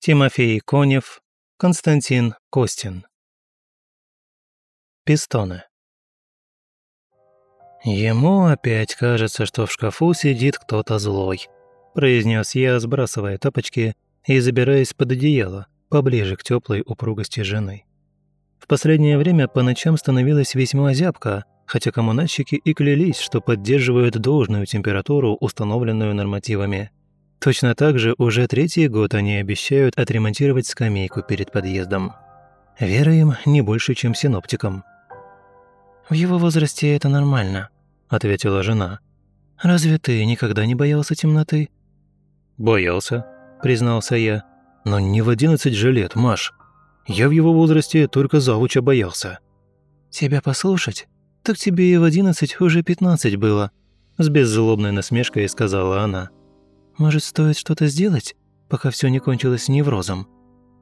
Тимофей Конев, Константин Костин. Пистоны. «Ему опять кажется, что в шкафу сидит кто-то злой», произнес я, сбрасывая тапочки и забираясь под одеяло, поближе к теплой упругости жены. В последнее время по ночам становилось весьма зябко, хотя коммунальщики и клялись, что поддерживают должную температуру, установленную нормативами. Точно так же уже третий год они обещают отремонтировать скамейку перед подъездом. Вера им не больше, чем синоптикам. «В его возрасте это нормально», — ответила жена. «Разве ты никогда не боялся темноты?» «Боялся», — признался я. «Но не в одиннадцать же лет, Маш. Я в его возрасте только завуча боялся». «Тебя послушать? Так тебе и в одиннадцать уже пятнадцать было», — с беззлобной насмешкой сказала она. «Может, стоит что-то сделать, пока все не кончилось неврозом?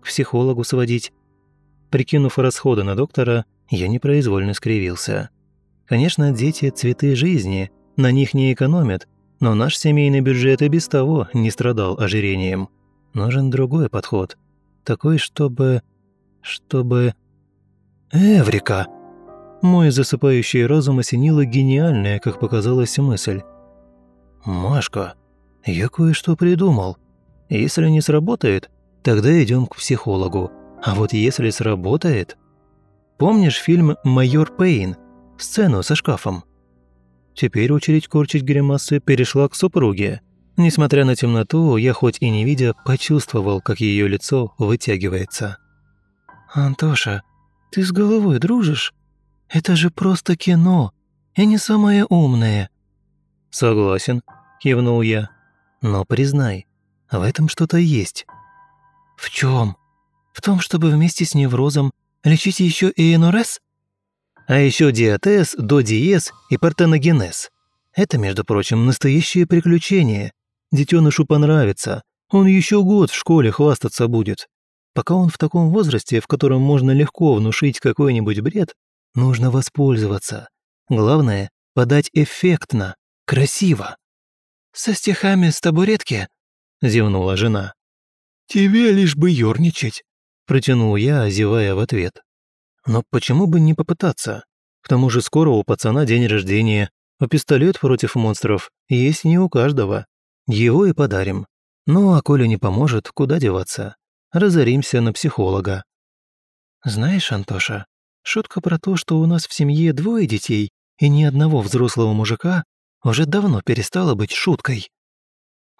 К психологу сводить?» Прикинув расходы на доктора, я непроизвольно скривился. Конечно, дети – цветы жизни, на них не экономят, но наш семейный бюджет и без того не страдал ожирением. Нужен другой подход. Такой, чтобы... чтобы... Эврика! Мой засыпающий разум осенила гениальная, как показалось, мысль. «Машка, я кое-что придумал. Если не сработает, тогда идем к психологу. А вот если сработает...» Помнишь фильм «Майор Пейн»? Сцену со шкафом? Теперь очередь корчить гримасы перешла к супруге. Несмотря на темноту, я хоть и не видя, почувствовал, как ее лицо вытягивается. «Антоша, ты с головой дружишь? Это же просто кино, и не самое умное». «Согласен», – кивнул я. «Но признай, в этом что-то есть». «В чем? В том, чтобы вместе с неврозом лечить еще и НРС?» А еще диатез, додиез и партеногенез. Это, между прочим, настоящее приключение. Детенышу понравится. Он еще год в школе хвастаться будет. Пока он в таком возрасте, в котором можно легко внушить какой-нибудь бред, нужно воспользоваться. Главное – подать эффектно, красиво. «Со стихами с табуретки?» – зевнула жена. «Тебе лишь бы ерничать», – протянул я, озевая в ответ. Но почему бы не попытаться? К тому же скоро у пацана день рождения, а пистолет против монстров есть не у каждого. Его и подарим. Ну а коли не поможет, куда деваться? Разоримся на психолога. Знаешь, Антоша, шутка про то, что у нас в семье двое детей и ни одного взрослого мужика, уже давно перестала быть шуткой.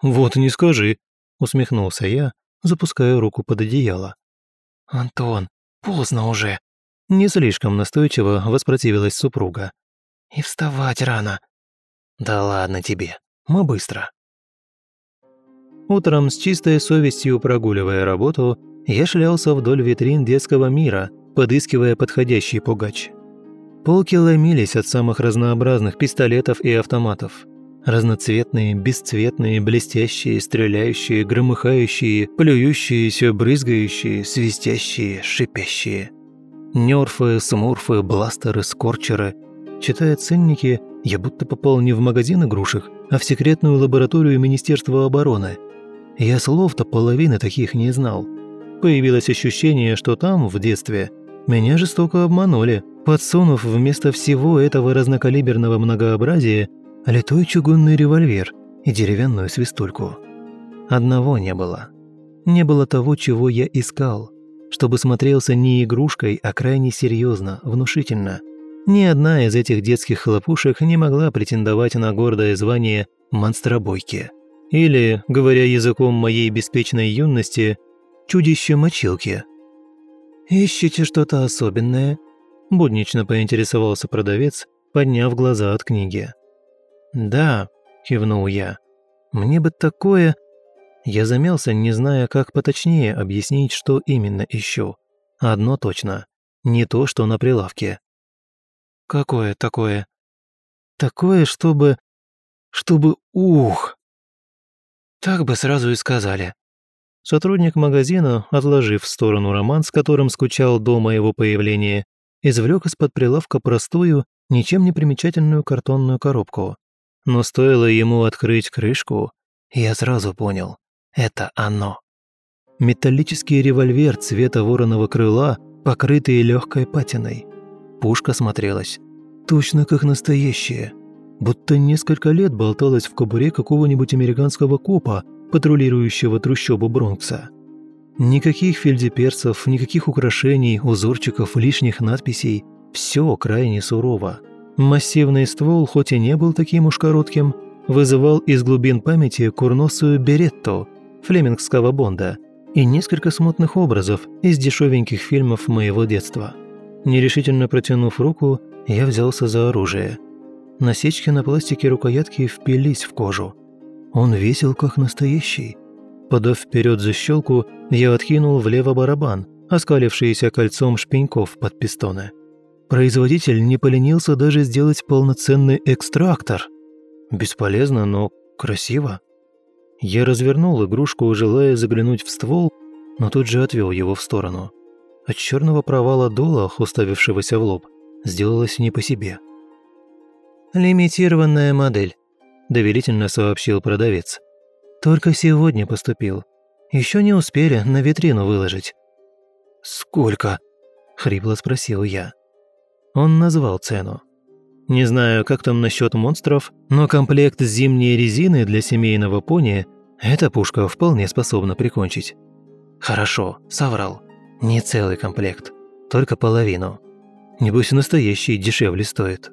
«Вот не скажи», — усмехнулся я, запуская руку под одеяло. «Антон, поздно уже», не слишком настойчиво воспротивилась супруга. «И вставать рано». «Да ладно тебе, мы быстро». Утром с чистой совестью прогуливая работу, я шлялся вдоль витрин детского мира, подыскивая подходящий пугач. Полки ломились от самых разнообразных пистолетов и автоматов. Разноцветные, бесцветные, блестящие, стреляющие, громыхающие, плюющиеся, брызгающие, свистящие, шипящие – Нерфы, смурфы, бластеры, скорчеры. Читая ценники, я будто попал не в магазин игрушек, а в секретную лабораторию Министерства обороны. Я слов-то половины таких не знал. Появилось ощущение, что там, в детстве, меня жестоко обманули, подсунув вместо всего этого разнокалиберного многообразия литой чугунный револьвер и деревянную свистульку. Одного не было. Не было того, чего я искал – чтобы смотрелся не игрушкой, а крайне серьезно, внушительно. Ни одна из этих детских хлопушек не могла претендовать на гордое звание «монстробойки». Или, говоря языком моей беспечной юности, «чудище-мочилки». «Ищете что-то особенное?» – буднично поинтересовался продавец, подняв глаза от книги. «Да», – кивнул я, – «мне бы такое...» Я замялся, не зная, как поточнее объяснить, что именно ищу. Одно точно. Не то, что на прилавке. «Какое такое?» «Такое, чтобы... чтобы... ух!» «Так бы сразу и сказали». Сотрудник магазина, отложив в сторону роман, с которым скучал до моего появления, извлек из-под прилавка простую, ничем не примечательную картонную коробку. Но стоило ему открыть крышку, я сразу понял. Это оно. Металлический револьвер цвета вороного крыла, покрытый легкой патиной. Пушка смотрелась точно как настоящая. Будто несколько лет болталась в кобуре какого-нибудь американского копа, патрулирующего трущобу Бронкса. Никаких фельдеперцев, никаких украшений, узорчиков, лишних надписей. Все крайне сурово. Массивный ствол, хоть и не был таким уж коротким, вызывал из глубин памяти курносую беретту флемингского Бонда и несколько смутных образов из дешевеньких фильмов моего детства. Нерешительно протянув руку, я взялся за оружие. Насечки на пластике рукоятки впились в кожу. Он весил как настоящий. Подав вперед защелку, я откинул влево барабан, оскалившийся кольцом шпеньков под пистоны. Производитель не поленился даже сделать полноценный экстрактор. Бесполезно, но красиво. Я развернул игрушку, желая заглянуть в ствол, но тут же отвел его в сторону. От черного провала дула, уставившегося в лоб, сделалось не по себе. «Лимитированная модель», – доверительно сообщил продавец. «Только сегодня поступил. Еще не успели на витрину выложить». «Сколько?» – хрипло спросил я. Он назвал цену. Не знаю, как там насчет монстров, но комплект зимней резины для семейного пони эта пушка вполне способна прикончить. Хорошо, соврал. Не целый комплект, только половину. Небось, настоящий дешевле стоит.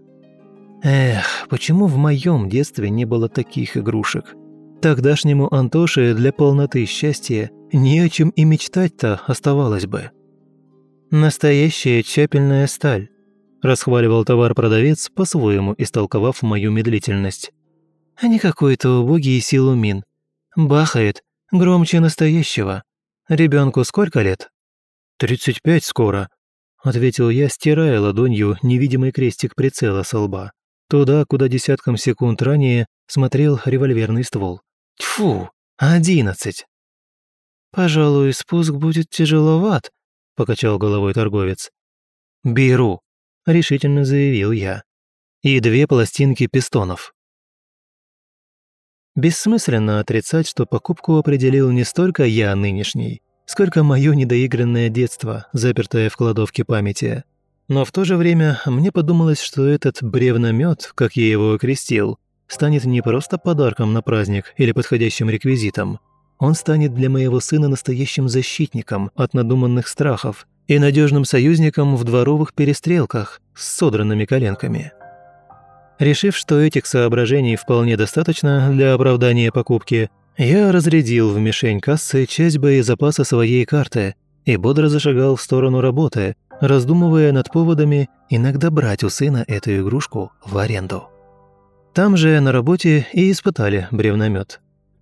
Эх, почему в моем детстве не было таких игрушек? Тогдашнему Антоше для полноты счастья не о чем и мечтать-то оставалось бы. Настоящая чапельная сталь расхваливал товар-продавец, по-своему истолковав мою медлительность. А не какой-то убогий силумин. Бахает, громче настоящего. Ребенку сколько лет? «Тридцать пять скоро», — ответил я, стирая ладонью невидимый крестик прицела со лба. Туда, куда десятком секунд ранее смотрел револьверный ствол. Тьфу, одиннадцать. «Пожалуй, спуск будет тяжеловат», — покачал головой торговец. «Беру», – решительно заявил я. «И две пластинки пистонов». Бессмысленно отрицать, что покупку определил не столько я нынешний, сколько мое недоигранное детство, запертое в кладовке памяти. Но в то же время мне подумалось, что этот бревномет, как я его окрестил, станет не просто подарком на праздник или подходящим реквизитом. Он станет для моего сына настоящим защитником от надуманных страхов и надежным союзником в дворовых перестрелках с содранными коленками. Решив, что этих соображений вполне достаточно для оправдания покупки, я разрядил в мишень кассы часть боезапаса своей карты и бодро зашагал в сторону работы, раздумывая над поводами иногда брать у сына эту игрушку в аренду. Там же на работе и испытали бревномет.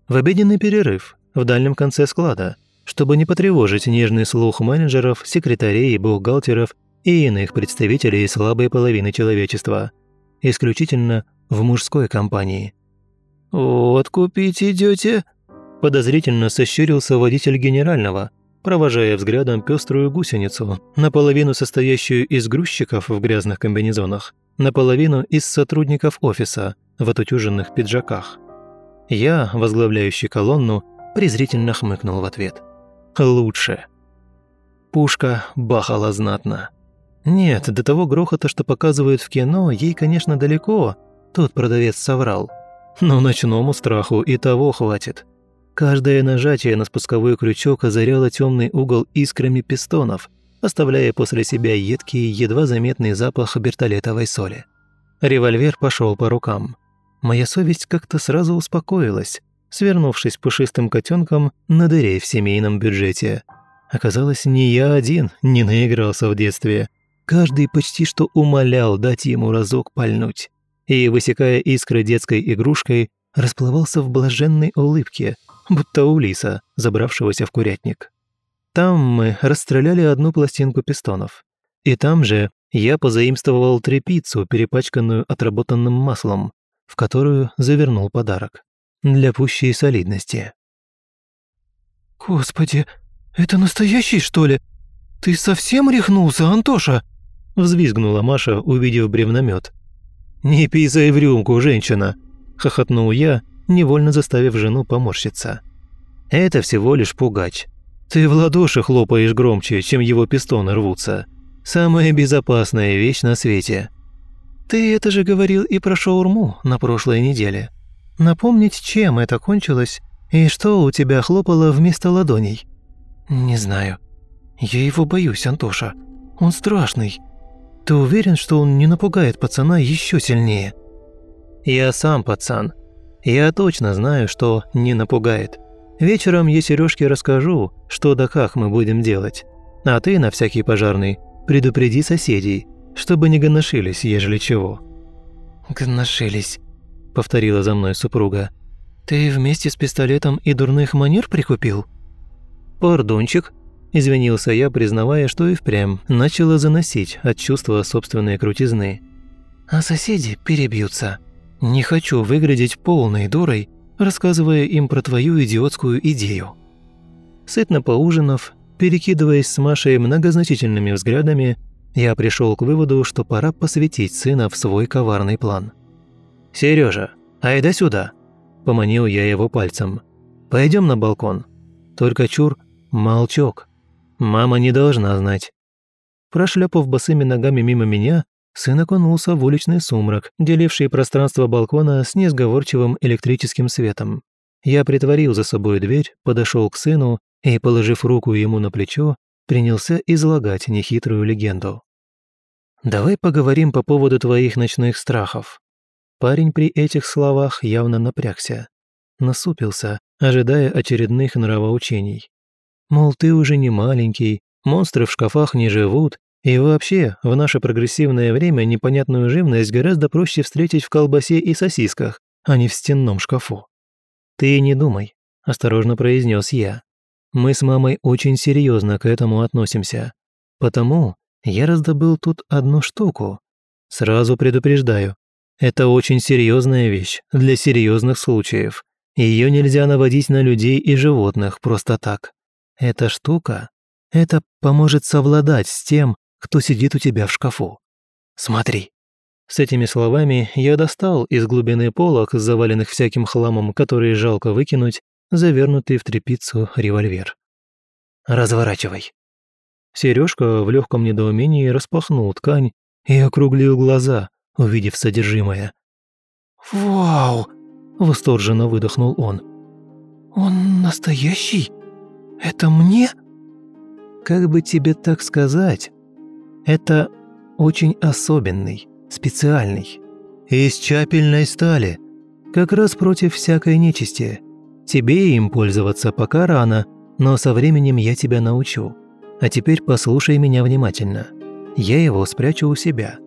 В обеденный перерыв, в дальнем конце склада, чтобы не потревожить нежный слух менеджеров, секретарей, бухгалтеров и иных представителей слабой половины человечества, исключительно в мужской компании. «Вот купить идете? подозрительно сощурился водитель генерального, провожая взглядом пеструю гусеницу, наполовину состоящую из грузчиков в грязных комбинезонах, наполовину из сотрудников офиса в отутюженных пиджаках. Я, возглавляющий колонну, презрительно хмыкнул в ответ – лучше. Пушка бахала знатно. Нет, до того грохота, что показывают в кино, ей, конечно, далеко. Тут продавец соврал. Но ночному страху и того хватит. Каждое нажатие на спусковой крючок озаряло темный угол искрами пистонов, оставляя после себя едкий, едва заметный запах бертолетовой соли. Револьвер пошел по рукам. Моя совесть как-то сразу успокоилась свернувшись пушистым котенком на дыре в семейном бюджете. Оказалось, не я один не наигрался в детстве. Каждый почти что умолял дать ему разок пальнуть. И, высекая искры детской игрушкой, расплывался в блаженной улыбке, будто у лиса, забравшегося в курятник. Там мы расстреляли одну пластинку пистонов. И там же я позаимствовал трепицу, перепачканную отработанным маслом, в которую завернул подарок для пущей солидности. «Господи, это настоящий, что ли? Ты совсем рехнулся, Антоша?» Взвизгнула Маша, увидев бревномет. «Не писай в рюмку, женщина!» – хохотнул я, невольно заставив жену поморщиться. «Это всего лишь пугач. Ты в ладоши хлопаешь громче, чем его пистоны рвутся. Самая безопасная вещь на свете. Ты это же говорил и про шаурму на прошлой неделе. Напомнить, чем это кончилось и что у тебя хлопало вместо ладоней? Не знаю. Я его боюсь, Антоша. Он страшный. Ты уверен, что он не напугает пацана еще сильнее? Я сам пацан. Я точно знаю, что не напугает. Вечером я Сережке расскажу, что да как мы будем делать. А ты, на всякий пожарный, предупреди соседей, чтобы не гоношились, ежели чего». «Гоношились», — повторила за мной супруга. «Ты вместе с пистолетом и дурных манер прикупил?» «Пардончик», — извинился я, признавая, что и впрямь начала заносить от чувства собственной крутизны. «А соседи перебьются. Не хочу выглядеть полной дурой, рассказывая им про твою идиотскую идею». Сытно поужинав, перекидываясь с Машей многозначительными взглядами, я пришел к выводу, что пора посвятить сына в свой коварный план. «Сережа, айда сюда!» – поманил я его пальцем. Пойдем на балкон. Только чур, молчок. Мама не должна знать». Прошлепав босыми ногами мимо меня, сын окунулся в уличный сумрак, деливший пространство балкона с несговорчивым электрическим светом. Я притворил за собой дверь, подошел к сыну и, положив руку ему на плечо, принялся излагать нехитрую легенду. «Давай поговорим по поводу твоих ночных страхов». Парень при этих словах явно напрягся, насупился, ожидая очередных нравоучений. Мол, ты уже не маленький, монстры в шкафах не живут, и вообще, в наше прогрессивное время непонятную живность гораздо проще встретить в колбасе и сосисках, а не в стенном шкафу. «Ты не думай», – осторожно произнес я. «Мы с мамой очень серьезно к этому относимся. Потому я раздобыл тут одну штуку. Сразу предупреждаю, это очень серьезная вещь для серьезных случаев. Ее нельзя наводить на людей и животных просто так. Эта штука, это поможет совладать с тем, кто сидит у тебя в шкафу. Смотри». С этими словами я достал из глубины полок, заваленных всяким хламом, который жалко выкинуть, завернутый в тряпицу револьвер. «Разворачивай». Сережка в легком недоумении распахнул ткань и округлил глаза, увидев содержимое. «Вау!» – восторженно выдохнул он. «Он настоящий? Это мне?» «Как бы тебе так сказать? Это очень особенный, специальный. Из чапельной стали, как раз против всякой нечисти. Тебе им пользоваться пока рано, но со временем я тебя научу. А теперь послушай меня внимательно. Я его спрячу у себя.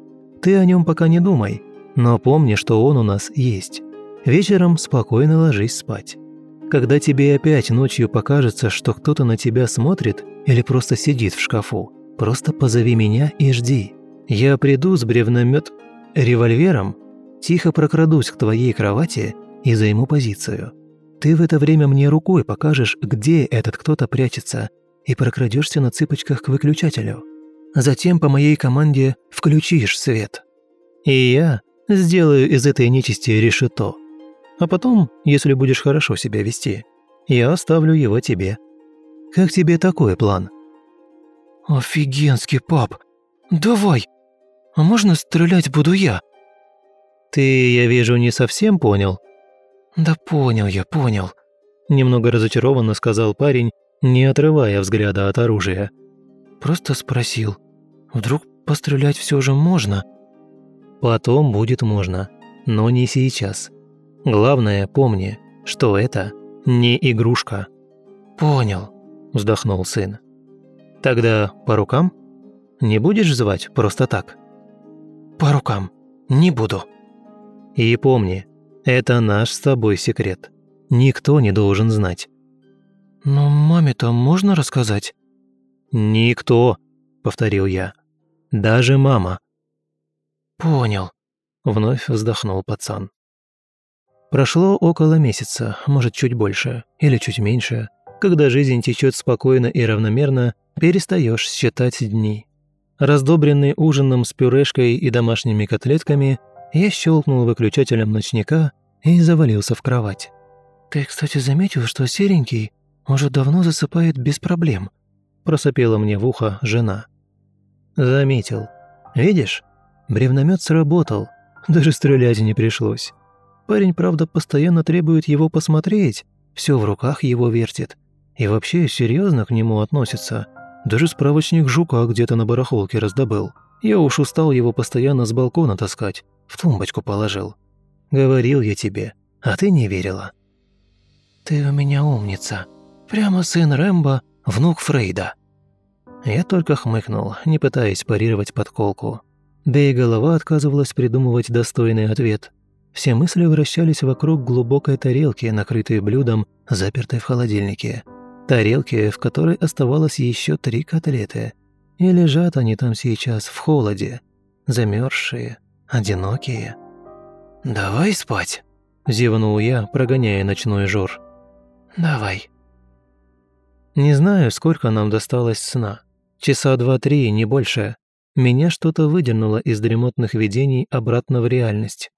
Ты о нем пока не думай, но помни, что он у нас есть. Вечером спокойно ложись спать. Когда тебе опять ночью покажется, что кто-то на тебя смотрит или просто сидит в шкафу, просто позови меня и жди. Я приду с бревномет револьвером, тихо прокрадусь к твоей кровати и займу позицию. Ты в это время мне рукой покажешь, где этот кто-то прячется, и прокрадешься на цыпочках к выключателю. Затем по моей команде включишь свет. И я сделаю из этой нечисти решето. А потом, если будешь хорошо себя вести, я оставлю его тебе. Как тебе такой план?» «Офигенский, пап! Давай! А можно стрелять буду я?» «Ты, я вижу, не совсем понял?» «Да понял я, понял», – немного разочарованно сказал парень, не отрывая взгляда от оружия. «Просто спросил. Вдруг пострелять все же можно?» «Потом будет можно, но не сейчас. Главное, помни, что это не игрушка». «Понял», – вздохнул сын. «Тогда по рукам? Не будешь звать просто так?» «По рукам. Не буду». «И помни, это наш с тобой секрет. Никто не должен знать». «Но маме-то можно рассказать?» «Никто», — повторил я. «Даже мама». «Понял», — вновь вздохнул пацан. Прошло около месяца, может, чуть больше или чуть меньше. Когда жизнь течет спокойно и равномерно, перестаешь считать дни. Раздобренный ужином с пюрешкой и домашними котлетками, я щелкнул выключателем ночника и завалился в кровать. «Ты, кстати, заметил, что серенький Уже давно засыпает без проблем», – просопела мне в ухо жена. Заметил. Видишь, бревномет сработал, даже стрелять не пришлось. Парень, правда, постоянно требует его посмотреть, все в руках его вертит. И вообще серьезно к нему относится. Даже справочник жука где-то на барахолке раздобыл. Я уж устал его постоянно с балкона таскать, в тумбочку положил. Говорил я тебе, а ты не верила. «Ты у меня умница. Прямо сын Рэмбо, внук Фрейда». Я только хмыкнул, не пытаясь парировать подколку. Да и голова отказывалась придумывать достойный ответ. Все мысли вращались вокруг глубокой тарелки, накрытой блюдом, запертой в холодильнике. Тарелки, в которой оставалось еще три котлеты. И лежат они там сейчас в холоде, замерзшие, одинокие. «Давай спать», – зевнул я, прогоняя ночной жор. «Давай». Не знаю, сколько нам досталось сна. Часа два-три, не больше. Меня что-то выдернуло из дремотных видений обратно в реальность.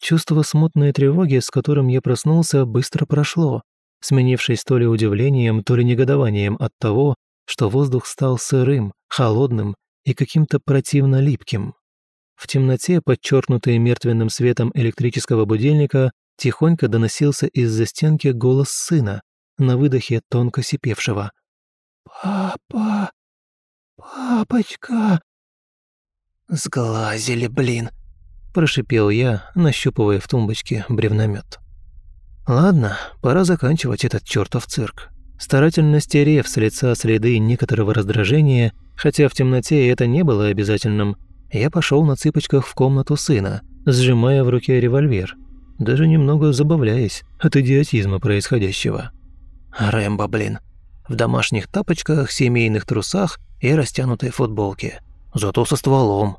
Чувство смутной тревоги, с которым я проснулся, быстро прошло, сменившись то ли удивлением, то ли негодованием от того, что воздух стал сырым, холодным и каким-то противно липким. В темноте, подчеркнутой мертвенным светом электрического будильника, тихонько доносился из-за стенки голос сына, на выдохе тонко сипевшего. «Папа! Папочка!» «Сглазили, блин!» – прошипел я, нащупывая в тумбочке бревномет. «Ладно, пора заканчивать этот чертов цирк». Старательно стерев с лица следы некоторого раздражения, хотя в темноте это не было обязательным, я пошел на цыпочках в комнату сына, сжимая в руке револьвер, даже немного забавляясь от идиотизма происходящего. Рэмбо, блин. В домашних тапочках, семейных трусах и растянутой футболке. Зато со стволом.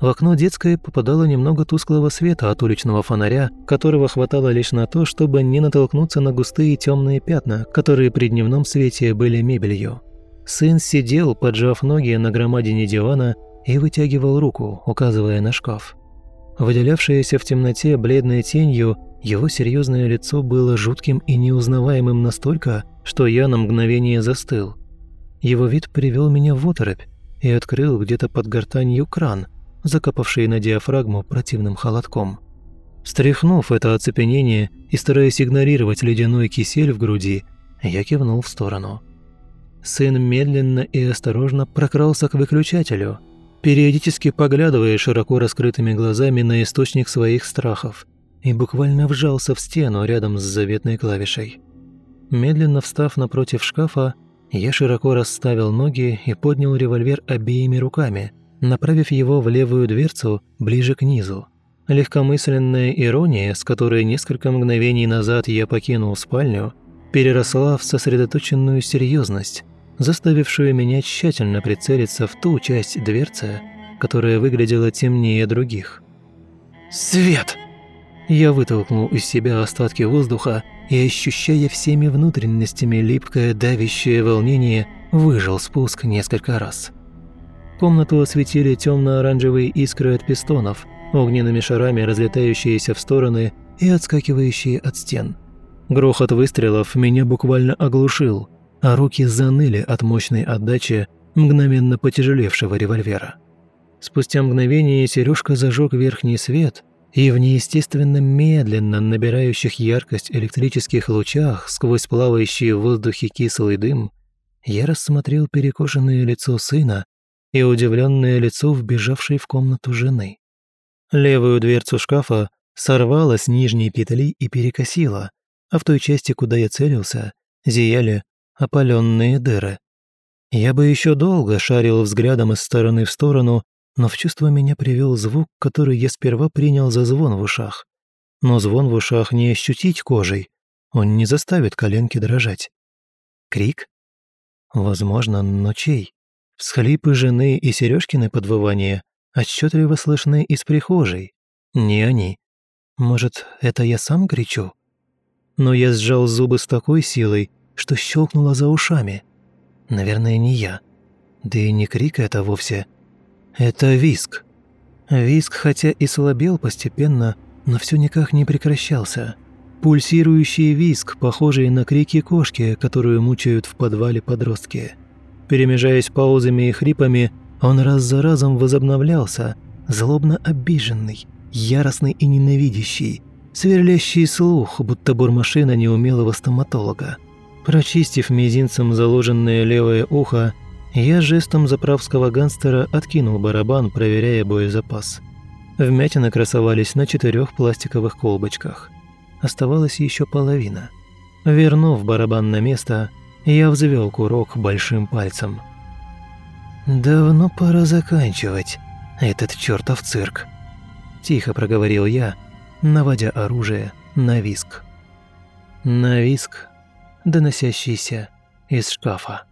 В окно детской попадало немного тусклого света от уличного фонаря, которого хватало лишь на то, чтобы не натолкнуться на густые темные пятна, которые при дневном свете были мебелью. Сын сидел, поджав ноги на громадине дивана и вытягивал руку, указывая на шкаф. Выделявшееся в темноте бледной тенью, его серьезное лицо было жутким и неузнаваемым настолько, что я на мгновение застыл. Его вид привел меня в оторопь и открыл где-то под гортанью кран, закопавший на диафрагму противным холодком. Стряхнув это оцепенение и стараясь игнорировать ледяной кисель в груди, я кивнул в сторону. Сын медленно и осторожно прокрался к выключателю, периодически поглядывая широко раскрытыми глазами на источник своих страхов, и буквально вжался в стену рядом с заветной клавишей. Медленно встав напротив шкафа, я широко расставил ноги и поднял револьвер обеими руками, направив его в левую дверцу ближе к низу. Легкомысленная ирония, с которой несколько мгновений назад я покинул спальню, переросла в сосредоточенную серьезность, заставившую меня тщательно прицелиться в ту часть дверцы, которая выглядела темнее других. «Свет!» Я вытолкнул из себя остатки воздуха и, ощущая всеми внутренностями липкое давящее волнение, выжил спуск несколько раз. Комнату осветили темно-оранжевые искры от пистонов, огненными шарами разлетающиеся в стороны и отскакивающие от стен. Грохот выстрелов меня буквально оглушил, а руки заныли от мощной отдачи мгновенно потяжелевшего револьвера. Спустя мгновение Сережка зажег верхний свет – и в неестественно медленно набирающих яркость электрических лучах сквозь плавающий в воздухе кислый дым я рассмотрел перекошенное лицо сына и удивленное лицо вбежавшей в комнату жены. Левую дверцу шкафа сорвала с нижней петли и перекосила, а в той части, куда я целился, зияли опаленные дыры. Я бы еще долго шарил взглядом из стороны в сторону, но в чувство меня привел звук, который я сперва принял за звон в ушах. Но звон в ушах не ощутить кожей, он не заставит коленки дрожать. Крик? Возможно, но чей? Всхлипы жены и Сережкины подвывания отчетливо слышны из прихожей. Не они. Может, это я сам кричу? Но я сжал зубы с такой силой, что щелкнуло за ушами. Наверное, не я. Да и не крик это вовсе, это виск. Виск, хотя и слабел постепенно, но все никак не прекращался. Пульсирующий виск, похожий на крики кошки, которую мучают в подвале подростки. Перемежаясь паузами и хрипами, он раз за разом возобновлялся, злобно обиженный, яростный и ненавидящий, сверлящий слух, будто бурмашина неумелого стоматолога. Прочистив мизинцем заложенное левое ухо, я жестом заправского гангстера откинул барабан, проверяя боезапас. Вмятины красовались на четырех пластиковых колбочках – оставалась еще половина. Вернув барабан на место, я взвел курок большим пальцем. «Давно пора заканчивать этот чертов цирк», – тихо проговорил я, наводя оружие на виск. На виск, доносящийся из шкафа.